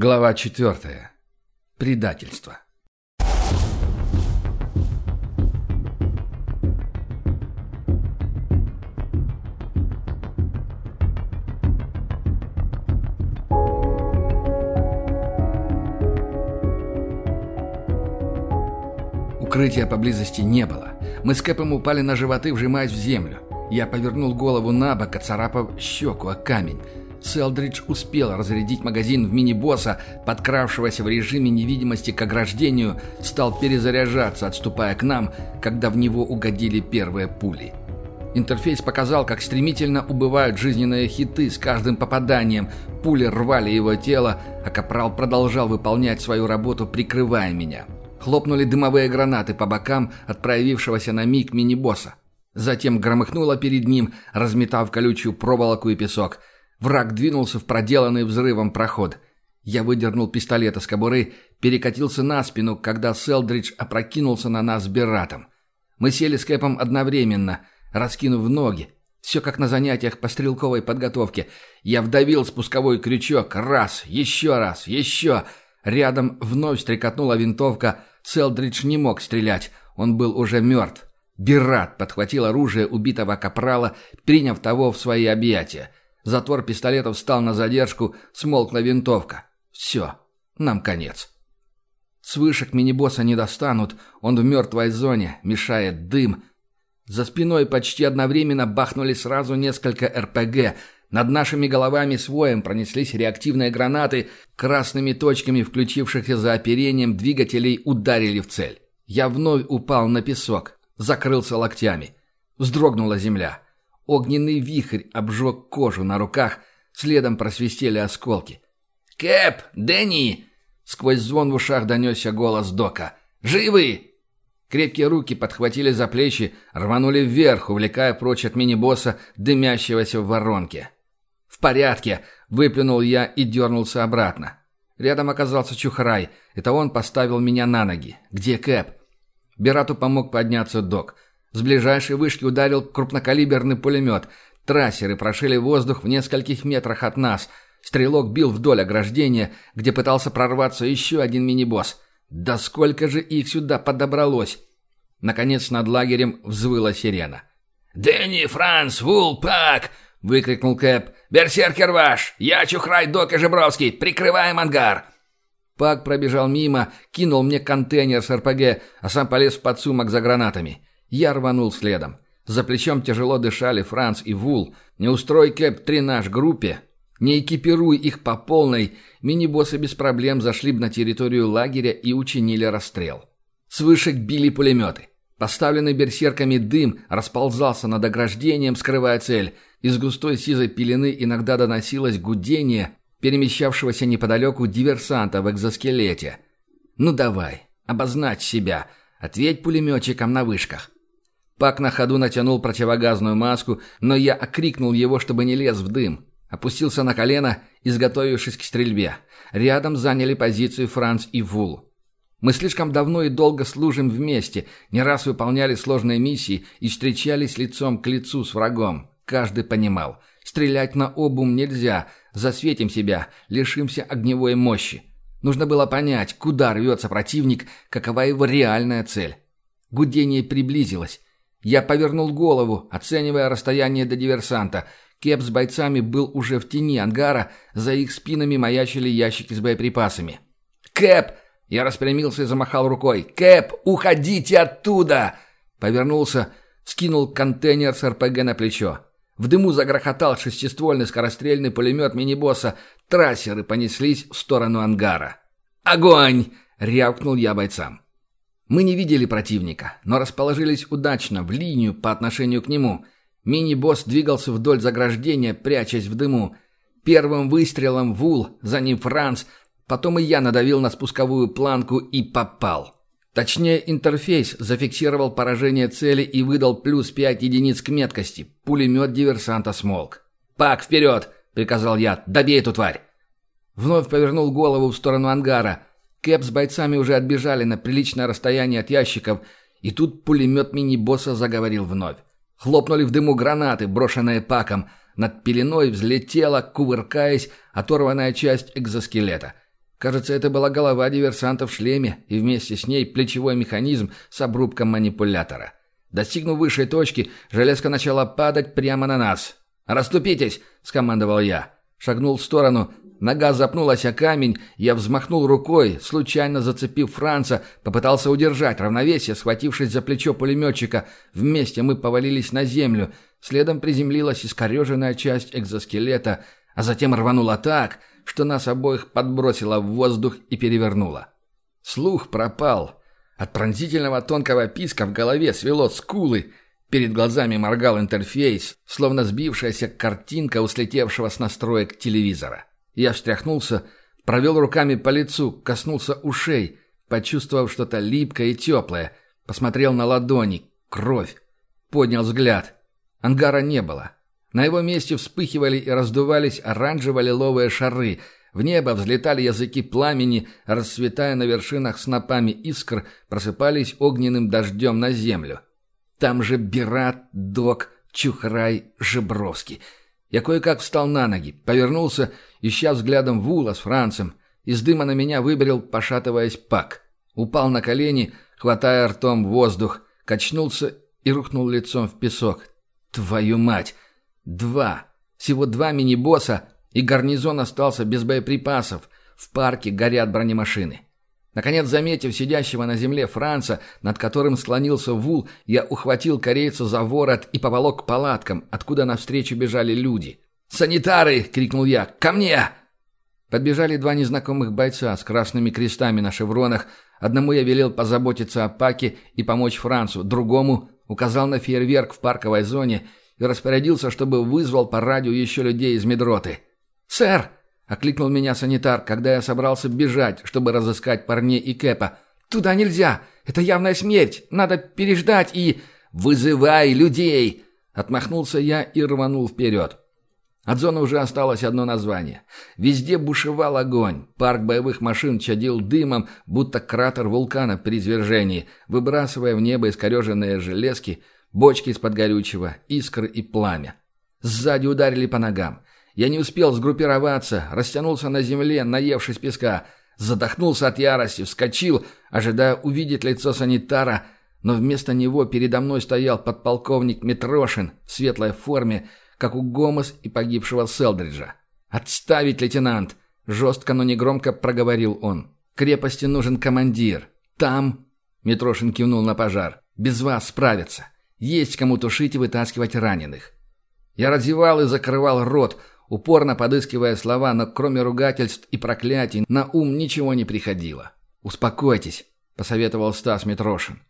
Глава четвертая. Предательство. Укрытия поблизости не было. Мы с Кэпом упали на животы, вжимаясь в землю. Я повернул голову на бок, оцарапав щеку о камень. Селдридж успел разрядить магазин в мини-босса, подкравшегося в режиме невидимости к ограждению, стал перезаряжаться, отступая к нам, когда в него угодили первые пули. Интерфейс показал, как стремительно убывают жизненные хиты с каждым попаданием, пули рвали его тело, а Капрал продолжал выполнять свою работу, прикрывая меня. Хлопнули дымовые гранаты по бокам от проявившегося на миг мини-босса. Затем громыхнуло перед ним, разметав колючую проволоку и песок. Враг двинулся в проделанный взрывом проход. Я выдернул пистолет из кобуры, перекатился на спину, когда Селдридж опрокинулся на нас с Берратом. Мы сели с Кэпом одновременно, раскинув ноги. Все как на занятиях по стрелковой подготовке. Я вдавил спусковой крючок. Раз, еще раз, еще. Рядом вновь стрекотнула винтовка. Селдридж не мог стрелять. Он был уже мертв. Беррат подхватил оружие убитого капрала, приняв того в свои объятия. Затвор пистолета встал на задержку, смолкла винтовка. Все, нам конец. С вышек мини-босса не достанут, он в мертвой зоне, мешает дым. За спиной почти одновременно бахнули сразу несколько РПГ. Над нашими головами с воем пронеслись реактивные гранаты, красными точками, включившихся за оперением двигателей, ударили в цель. Я вновь упал на песок закрылся локтями. Вздрогнула земля. Огненный вихрь обжег кожу на руках, следом просвистели осколки. «Кэп! Дэнни!» Сквозь звон в ушах донесся голос Дока. «Живы!» Крепкие руки подхватили за плечи, рванули вверх, увлекая прочь от мини-босса, дымящегося в воронке. «В порядке!» — выплюнул я и дернулся обратно. Рядом оказался Чухрай. Это он поставил меня на ноги. «Где Кэп?» Берату помог подняться док. С ближайшей вышки ударил крупнокалиберный пулемет. Трассеры прошили воздух в нескольких метрах от нас. Стрелок бил вдоль ограждения, где пытался прорваться еще один мини-босс. Да сколько же их сюда подобралось! Наконец над лагерем взвыла сирена. «Дэнни, Франц, Вул, Пак!» — выкрикнул Кэп. «Берсеркер ваш! Я Чухрай, Док и Жебровский! Прикрываем ангар!» Пак пробежал мимо, кинул мне контейнер с РПГ, а сам полез в подсумок за гранатами. Я рванул следом. За плечом тяжело дышали Франц и Вул. Не устрой Кэп-3 наш группе, не экипируй их по полной, мини-боссы без проблем зашли бы на территорию лагеря и учинили расстрел. С вышек били пулеметы. Поставленный берсерками дым расползался над ограждением, скрывая цель. Из густой сизой пелены иногда доносилось гудение, перемещавшегося неподалеку диверсанта в экзоскелете. «Ну давай, обозначь себя, ответь пулеметчикам на вышках». Пак на ходу натянул противогазную маску, но я окрикнул его, чтобы не лез в дым. Опустился на колено, изготовившись к стрельбе. Рядом заняли позицию Франц и Вул. Мы слишком давно и долго служим вместе, не раз выполняли сложные миссии и встречались лицом к лицу с врагом. Каждый понимал, стрелять на обум нельзя, Засветим себя, лишимся огневой мощи. Нужно было понять, куда рвется противник, какова его реальная цель. Гудение приблизилось. Я повернул голову, оценивая расстояние до диверсанта. Кеп с бойцами был уже в тени ангара, за их спинами маячили ящики с боеприпасами. «Кэп!» Я распрямился и замахал рукой. «Кэп, уходите оттуда!» Повернулся, скинул контейнер с РПГ на плечо. В дыму загрохотал шестиствольный скорострельный пулемет мини-босса. Трассеры понеслись в сторону ангара. «Огонь!» — рявкнул я бойцам. Мы не видели противника, но расположились удачно, в линию по отношению к нему. Мини-босс двигался вдоль заграждения, прячась в дыму. Первым выстрелом Вул, за ним Франц, потом и я надавил на спусковую планку и попал. Точнее, интерфейс зафиксировал поражение цели и выдал плюс 5 единиц к меткости. Пулемет диверсанта смолк. «Пак, вперед!» — приказал я. «Добей эту тварь!» Вновь повернул голову в сторону ангара. Кэп с бойцами уже отбежали на приличное расстояние от ящиков, и тут пулемет мини-босса заговорил вновь. Хлопнули в дыму гранаты, брошенные паком. Над пеленой взлетела, кувыркаясь, оторванная часть экзоскелета. Кажется, это была голова диверсанта в шлеме и вместе с ней плечевой механизм с обрубком манипулятора. Достигнув высшей точки, железка начала падать прямо на нас. «Раступитесь!» – скомандовал я. Шагнул в сторону, Нога запнулась о камень, я взмахнул рукой, случайно зацепив Франца, попытался удержать равновесие, схватившись за плечо пулеметчика. Вместе мы повалились на землю. Следом приземлилась искореженная часть экзоскелета, а затем рванула так, что нас обоих подбросило в воздух и перевернуло. Слух пропал. От пронзительного тонкого писка в голове свело скулы. Перед глазами моргал интерфейс, словно сбившаяся картинка у слетевшего с настроек телевизора. Я встряхнулся, провел руками по лицу, коснулся ушей, почувствовав что-то липкое и теплое, посмотрел на ладони, кровь, поднял взгляд. Ангара не было. На его месте вспыхивали и раздувались оранжево-лиловые шары, в небо взлетали языки пламени, расцветая на вершинах снопами искр, просыпались огненным дождем на землю. Там же Бират, Док, Чухрай, Жебровский — я кое-как встал на ноги, повернулся, ища взглядом Вула с Францем. Из дыма на меня выбрел, пошатываясь, пак. Упал на колени, хватая ртом воздух, качнулся и рухнул лицом в песок. Твою мать! Два! Всего два мини-босса, и гарнизон остался без боеприпасов. В парке горят бронемашины. Наконец, заметив сидящего на земле Франца, над которым склонился Вул, я ухватил корейца за ворот и поволок к палаткам, откуда навстречу бежали люди. «Санитары!» — крикнул я. «Ко мне!» Подбежали два незнакомых бойца с красными крестами на шевронах. Одному я велел позаботиться о Паке и помочь Францу, другому указал на фейерверк в парковой зоне и распорядился, чтобы вызвал по радио еще людей из медроты. «Сэр!» Окликнул меня санитар, когда я собрался бежать, чтобы разыскать парней и Кэпа. «Туда нельзя! Это явная смерть! Надо переждать и...» «Вызывай людей!» Отмахнулся я и рванул вперед. От зоны уже осталось одно название. Везде бушевал огонь. Парк боевых машин чадил дымом, будто кратер вулкана при извержении, выбрасывая в небо искореженные железки, бочки из-под горючего, искры и пламя. Сзади ударили по ногам. Я не успел сгруппироваться, растянулся на земле, наевшись песка. Задохнулся от ярости, вскочил, ожидая увидеть лицо санитара, но вместо него передо мной стоял подполковник Митрошин в светлой форме, как у Гомес и погибшего Селдриджа. «Отставить, лейтенант!» – жестко, но негромко проговорил он. «Крепости нужен командир. Там...» – Митрошин кивнул на пожар. «Без вас справятся. Есть кому тушить и вытаскивать раненых». Я разевал и закрывал рот, упорно подыскивая слова, но кроме ругательств и проклятий на ум ничего не приходило. «Успокойтесь», — посоветовал Стас Митрошин.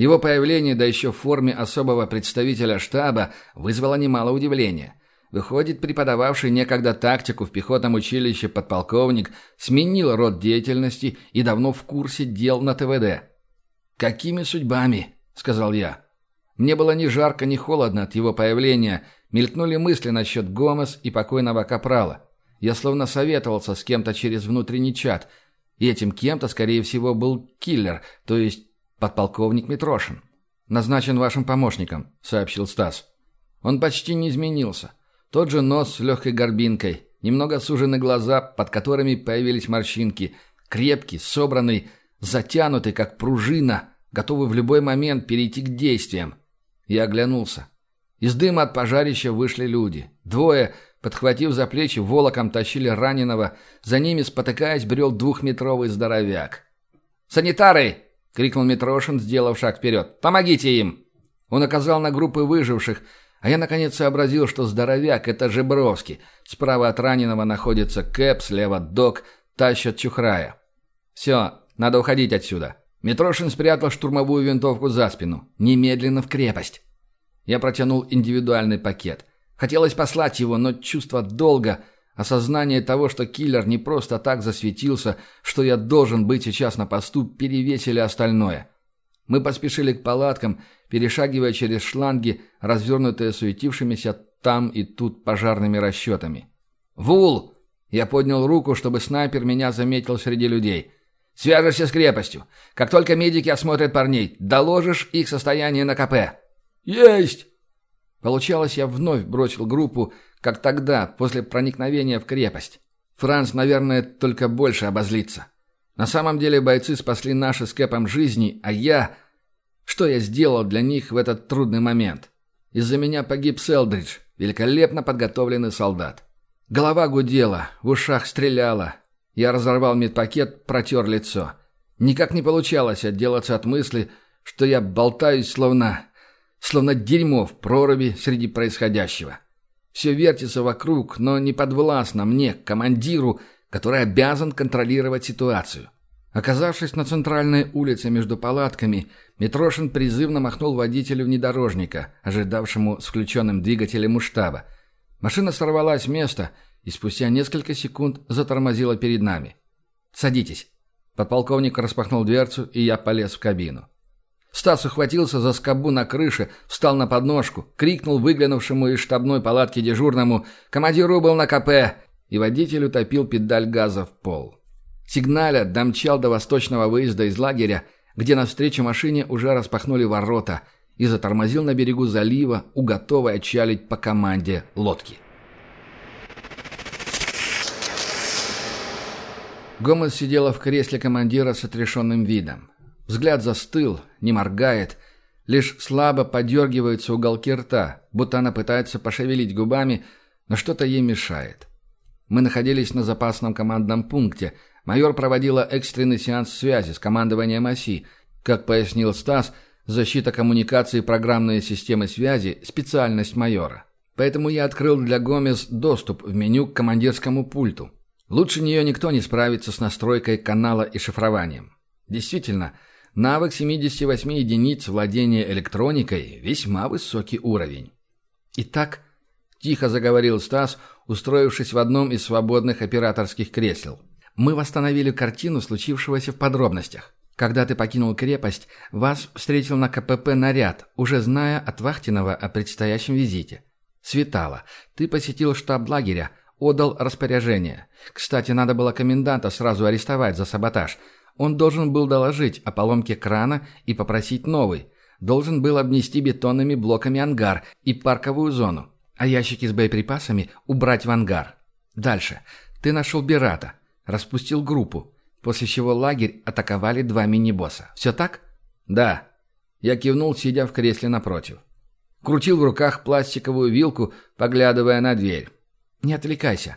Его появление, да еще в форме особого представителя штаба, вызвало немало удивления. Выходит, преподававший некогда тактику в пехотном училище подполковник сменил род деятельности и давно в курсе дел на ТВД. «Какими судьбами?» — сказал я. Мне было ни жарко, ни холодно от его появления — Мелькнули мысли насчет Гомес и покойного Капрала. Я словно советовался с кем-то через внутренний чат. И этим кем-то, скорее всего, был киллер, то есть подполковник Митрошин. «Назначен вашим помощником», — сообщил Стас. Он почти не изменился. Тот же нос с легкой горбинкой, немного сужены глаза, под которыми появились морщинки, крепкий, собранный, затянутый, как пружина, готовый в любой момент перейти к действиям. Я оглянулся. Из дыма от пожарища вышли люди. Двое, подхватив за плечи, волоком тащили раненого. За ними, спотыкаясь, брел двухметровый здоровяк. «Санитары!» — крикнул Митрошин, сделав шаг вперед. «Помогите им!» Он оказал на группы выживших, а я наконец сообразил, что здоровяк — это Жебровский. Справа от раненого находится Кэп, слева Док, тащат Чухрая. «Все, надо уходить отсюда». Митрошин спрятал штурмовую винтовку за спину. «Немедленно в крепость». Я протянул индивидуальный пакет. Хотелось послать его, но чувство долга, осознание того, что киллер не просто так засветился, что я должен быть сейчас на посту, перевесили остальное. Мы поспешили к палаткам, перешагивая через шланги, развернутые суетившимися там и тут пожарными расчетами. «Вул!» Я поднял руку, чтобы снайпер меня заметил среди людей. «Свяжешься с крепостью. Как только медики осмотрят парней, доложишь их состояние на КП». «Есть!» Получалось, я вновь бросил группу, как тогда, после проникновения в крепость. Франц, наверное, только больше обозлится. На самом деле бойцы спасли наши с Кэпом жизни, а я... Что я сделал для них в этот трудный момент? Из-за меня погиб Селдридж, великолепно подготовленный солдат. Голова гудела, в ушах стреляла. Я разорвал медпакет, протер лицо. Никак не получалось отделаться от мысли, что я болтаюсь словно... словно дерьмо в проруби среди происходящего. Все вертится вокруг, но не подвластно мне, командиру, который обязан контролировать ситуацию. Оказавшись на центральной улице между палатками, Митрошин призывно махнул водителю внедорожника, ожидавшему с включенным двигателем у штаба. Машина сорвалась с места и спустя несколько секунд затормозила перед нами. «Садитесь». Подполковник распахнул дверцу, и я полез в кабину. Стас ухватился за скобу на крыше, встал на подножку, крикнул выглянувшему из штабной палатки дежурному «Командир убыл на КП!» и водитель утопил педаль газа в пол. Сигналя домчал до восточного выезда из лагеря, где навстречу машине уже распахнули ворота, и затормозил на берегу залива, у готовой отчалить по команде лодки. Гомес сидела в кресле командира с отрешенным видом. Взгляд застыл, не моргает, лишь слабо подергиваются уголки рта, будто она пытается пошевелить губами, но что-то ей мешает. Мы находились на запасном командном пункте – Майор проводила экстренный сеанс связи с командованием оси. Как пояснил Стас, защита коммуникации и программные системы связи – специальность майора. Поэтому я открыл для Гомес доступ в меню к командирскому пульту. Лучше нее никто не справится с настройкой канала и шифрованием. Действительно, навык 78 единиц владения электроникой – весьма высокий уровень. Итак, тихо заговорил Стас, устроившись в одном из свободных операторских кресел – мы восстановили картину случившегося в подробностях. Когда ты покинул крепость, вас встретил на КПП наряд, уже зная от Вахтинова о предстоящем визите. Светало. Ты посетил штаб лагеря, отдал распоряжение. Кстати, надо было коменданта сразу арестовать за саботаж. Он должен был доложить о поломке крана и попросить новый. Должен был обнести бетонными блоками ангар и парковую зону. А ящики с боеприпасами убрать в ангар. Дальше. Ты нашел Бирата. Распустил группу, после чего лагерь атаковали два мини-босса. Все так? Да. Я кивнул, сидя в кресле напротив. Крутил в руках пластиковую вилку, поглядывая на дверь. Не отвлекайся.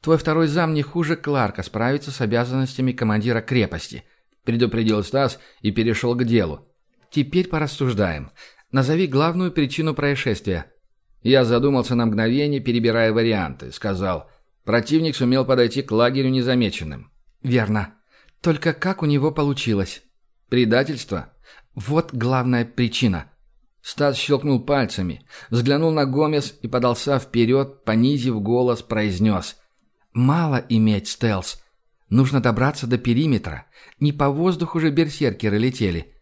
Твой второй зам не хуже Кларка справится с обязанностями командира крепости, предупредил Стас и перешел к делу. Теперь порассуждаем. Назови главную причину происшествия. Я задумался на мгновение, перебирая варианты. Сказал, Противник сумел подойти к лагерю незамеченным. «Верно. Только как у него получилось?» «Предательство. Вот главная причина». Стас щелкнул пальцами, взглянул на Гомес и подался вперед, понизив голос, произнес. «Мало иметь стелс. Нужно добраться до периметра. Не по воздуху же берсеркеры летели.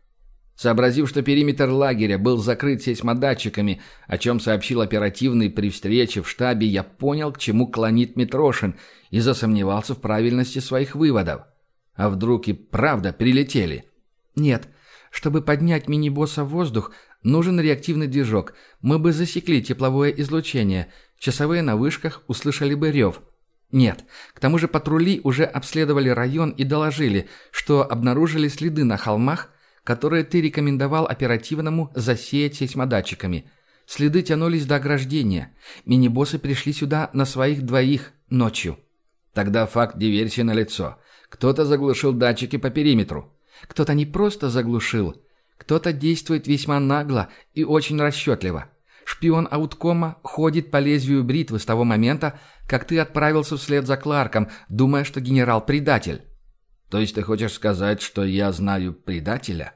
Сообразив, что периметр лагеря был закрыт сейсмодатчиками, о чем сообщил оперативный при встрече в штабе, я понял, к чему клонит Митрошин, и засомневался в правильности своих выводов. А вдруг и правда прилетели? Нет. Чтобы поднять мини-босса в воздух, нужен реактивный движок. Мы бы засекли тепловое излучение. Часовые на вышках услышали бы рев. Нет. К тому же патрули уже обследовали район и доложили, что обнаружили следы на холмах, которые ты рекомендовал оперативному засеять сейсмодатчиками. Следы тянулись до ограждения. Мини-боссы пришли сюда на своих двоих ночью. Тогда факт диверсии налицо. Кто-то заглушил датчики по периметру. Кто-то не просто заглушил. Кто-то действует весьма нагло и очень расчетливо. Шпион Ауткома ходит по лезвию бритвы с того момента, как ты отправился вслед за Кларком, думая, что генерал предатель. То есть ты хочешь сказать, что я знаю предателя?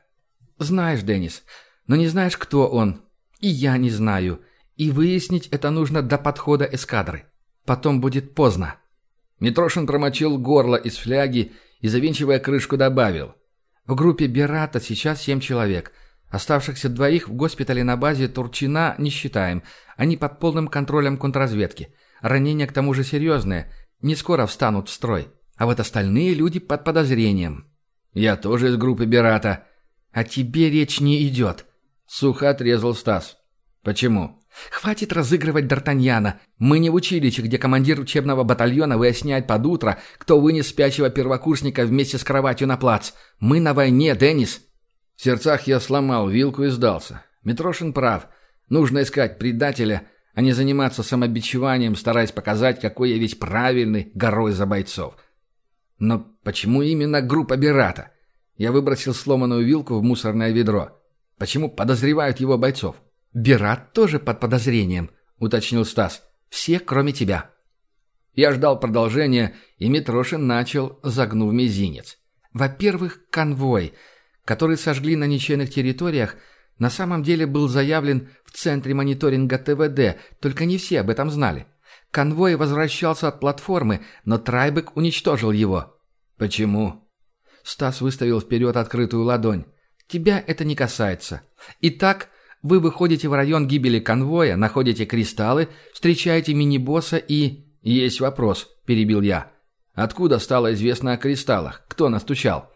«Знаешь, Деннис, но не знаешь, кто он. И я не знаю. И выяснить это нужно до подхода эскадры. Потом будет поздно». Митрошин промочил горло из фляги и, завинчивая крышку, добавил. «В группе Берата сейчас семь человек. Оставшихся двоих в госпитале на базе Турчина не считаем. Они под полным контролем контрразведки. Ранения к тому же серьезные. Не скоро встанут в строй. А вот остальные люди под подозрением». «Я тоже из группы Берата», «О тебе речь не идет», — сухо отрезал Стас. «Почему?» «Хватит разыгрывать Д'Артаньяна. Мы не в училище, где командир учебного батальона выясняет под утро, кто вынес спящего первокурсника вместе с кроватью на плац. Мы на войне, Деннис!» В сердцах я сломал вилку и сдался. Митрошин прав. Нужно искать предателя, а не заниматься самобичеванием, стараясь показать, какой я весь правильный, горой за бойцов. Но почему именно группа Берата? Я выбросил сломанную вилку в мусорное ведро. Почему подозревают его бойцов? «Берат тоже под подозрением», — уточнил Стас. «Все, кроме тебя». Я ждал продолжения, и Митрошин начал, загнув мизинец. «Во-первых, конвой, который сожгли на ничейных территориях, на самом деле был заявлен в центре мониторинга ТВД, только не все об этом знали. Конвой возвращался от платформы, но Трайбек уничтожил его». «Почему?» Стас выставил вперед открытую ладонь. «Тебя это не касается. Итак, вы выходите в район гибели конвоя, находите кристаллы, встречаете мини-босса и... «Есть вопрос», – перебил я. «Откуда стало известно о кристаллах? Кто настучал?»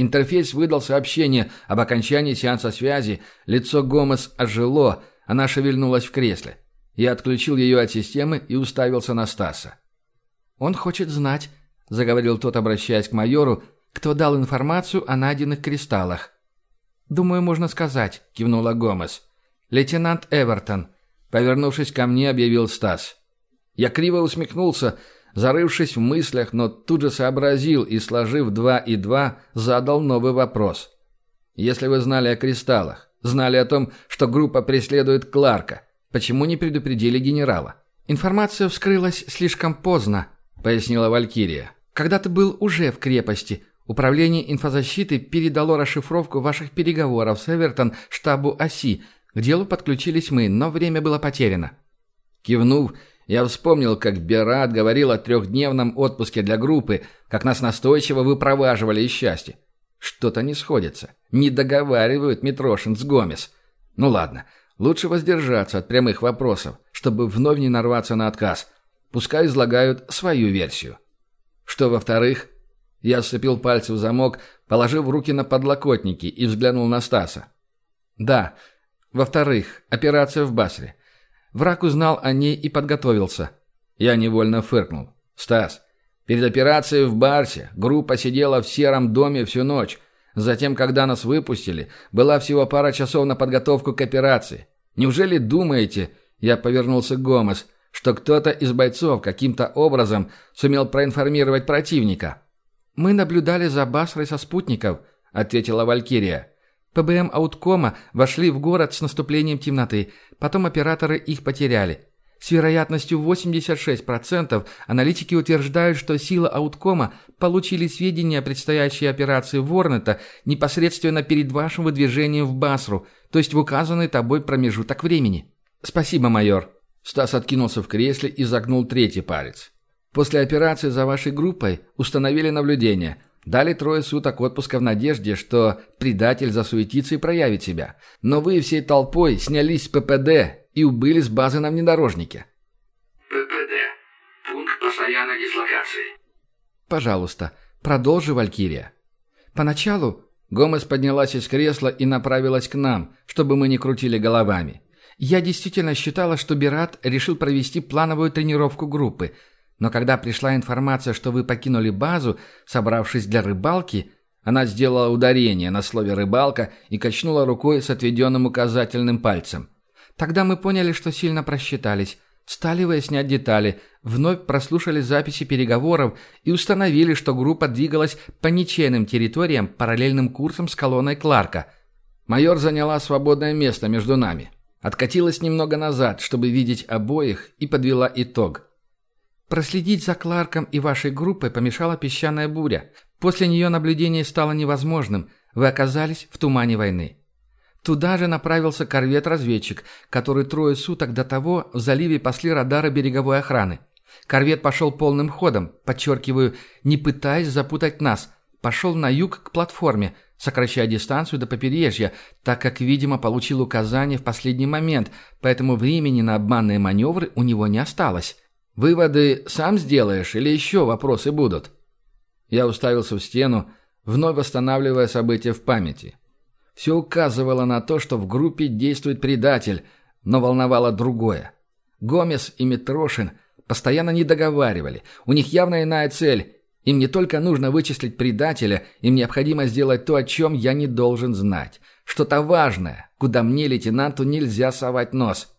Интерфейс выдал сообщение об окончании сеанса связи, лицо Гомес ожило, она шевельнулась в кресле. Я отключил ее от системы и уставился на Стаса. «Он хочет знать», – заговорил тот, обращаясь к майору, – «кто дал информацию о найденных кристаллах». «Думаю, можно сказать», — кивнула Гомес. «Лейтенант Эвертон», — повернувшись ко мне, объявил Стас. Я криво усмехнулся, зарывшись в мыслях, но тут же сообразил и, сложив два и два, задал новый вопрос. «Если вы знали о кристаллах, знали о том, что группа преследует Кларка, почему не предупредили генерала?» «Информация вскрылась слишком поздно», — пояснила Валькирия. «Когда ты был уже в крепости, Управление инфозащиты передало расшифровку ваших переговоров с Эвертон штабу ОСИ. К делу подключились мы, но время было потеряно». Кивнув, я вспомнил, как Берат говорил о трехдневном отпуске для группы, как нас настойчиво выпроваживали из счастья. Что-то не сходится. Не договаривают Митрошин с Гомес. Ну ладно, лучше воздержаться от прямых вопросов, чтобы вновь не нарваться на отказ. Пускай излагают свою версию. Что во-вторых, я сцепил пальцы в замок, положив руки на подлокотники и взглянул на Стаса. «Да. Во-вторых, операция в Басре. Враг узнал о ней и подготовился». Я невольно фыркнул. «Стас, перед операцией в Барсе группа сидела в сером доме всю ночь. Затем, когда нас выпустили, была всего пара часов на подготовку к операции. Неужели думаете...» Я повернулся к Гомес, что кто-то из бойцов каким-то образом сумел проинформировать противника. «Мы наблюдали за Басрой со спутников», — ответила Валькирия. «ПБМ Ауткома вошли в город с наступлением темноты, потом операторы их потеряли. С вероятностью 86% аналитики утверждают, что силы Ауткома получили сведения о предстоящей операции Ворнета непосредственно перед вашим выдвижением в Басру, то есть в указанный тобой промежуток времени. Спасибо, майор». Стас откинулся в кресле и загнул третий палец. После операции за вашей группой установили наблюдение. Дали трое суток отпуска в надежде, что предатель засуетится и проявит себя. Но вы всей толпой снялись с ППД и убыли с базы на внедорожнике. ППД. Пункт постоянной дислокации. Пожалуйста, продолжи, Валькирия. Поначалу Гомес поднялась из кресла и направилась к нам, чтобы мы не крутили головами. Я действительно считала, что Бират решил провести плановую тренировку группы – но когда пришла информация, что вы покинули базу, собравшись для рыбалки, она сделала ударение на слове «рыбалка» и качнула рукой с отведенным указательным пальцем. Тогда мы поняли, что сильно просчитались. Стали выяснять детали, вновь прослушали записи переговоров и установили, что группа двигалась по ничейным территориям параллельным курсом с колонной Кларка. Майор заняла свободное место между нами. Откатилась немного назад, чтобы видеть обоих, и подвела итог – Проследить за Кларком и вашей группой помешала песчаная буря. После нее наблюдение стало невозможным. Вы оказались в тумане войны. Туда же направился корвет-разведчик, который трое суток до того в заливе пасли радары береговой охраны. Корвет пошел полным ходом, подчеркиваю, не пытаясь запутать нас. Пошел на юг к платформе, сокращая дистанцию до побережья, так как, видимо, получил указание в последний момент, поэтому времени на обманные маневры у него не осталось. Выводы сам сделаешь или еще вопросы будут?» Я уставился в стену, вновь восстанавливая события в памяти. Все указывало на то, что в группе действует предатель, но волновало другое. Гомес и Митрошин постоянно не договаривали. У них явно иная цель. Им не только нужно вычислить предателя, им необходимо сделать то, о чем я не должен знать. Что-то важное, куда мне, лейтенанту, нельзя совать нос.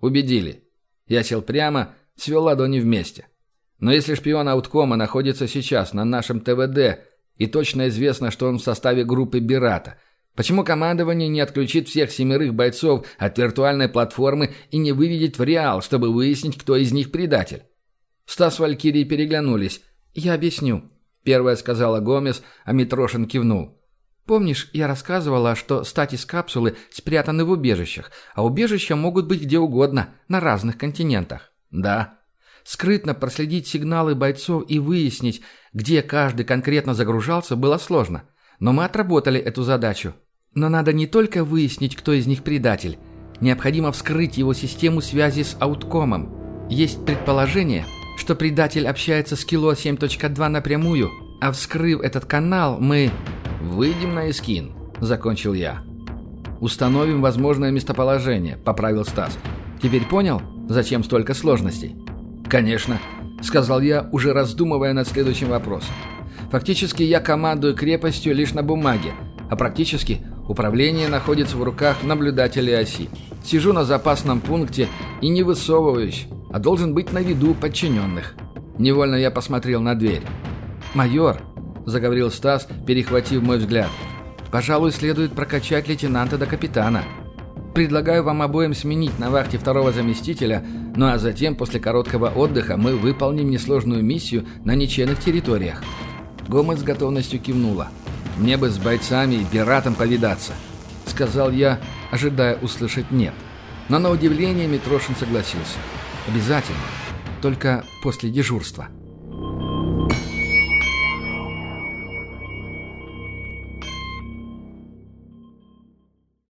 Убедили. Я сел прямо, свел ладони вместе. Но если шпион ауткома находится сейчас на нашем ТВД, и точно известно, что он в составе группы Бирата, почему командование не отключит всех семерых бойцов от виртуальной платформы и не выведет в реал, чтобы выяснить, кто из них предатель? Стас с Валькирией переглянулись. «Я объясню», — первая сказала Гомес, а Митрошин кивнул. «Помнишь, я рассказывала, что статис-капсулы спрятаны в убежищах, а убежища могут быть где угодно, на разных континентах?» «Да», Скрытно проследить сигналы бойцов и выяснить, где каждый конкретно загружался, было сложно. Но мы отработали эту задачу. Но надо не только выяснить, кто из них предатель. Необходимо вскрыть его систему связи с ауткомом. Есть предположение, что предатель общается с Кило 7.2 напрямую, а вскрыв этот канал, мы... «Выйдем на Искин», — закончил я. «Установим возможное местоположение», — поправил Стас. «Теперь понял, зачем столько сложностей?» «Конечно», — сказал я, уже раздумывая над следующим вопросом. «Фактически я командую крепостью лишь на бумаге, а практически управление находится в руках наблюдателей оси. Сижу на запасном пункте и не высовываюсь, а должен быть на виду подчиненных». Невольно я посмотрел на дверь. «Майор», — заговорил Стас, перехватив мой взгляд, — «пожалуй, следует прокачать лейтенанта до капитана». Предлагаю вам обоим сменить на вахте второго заместителя, ну а затем, после короткого отдыха, мы выполним несложную миссию на ничейных территориях». Гомес с готовностью кивнула. «Мне бы с бойцами и пиратом повидаться», — сказал я, ожидая услышать «нет». Но на удивление Митрошин согласился. «Обязательно. Только после дежурства».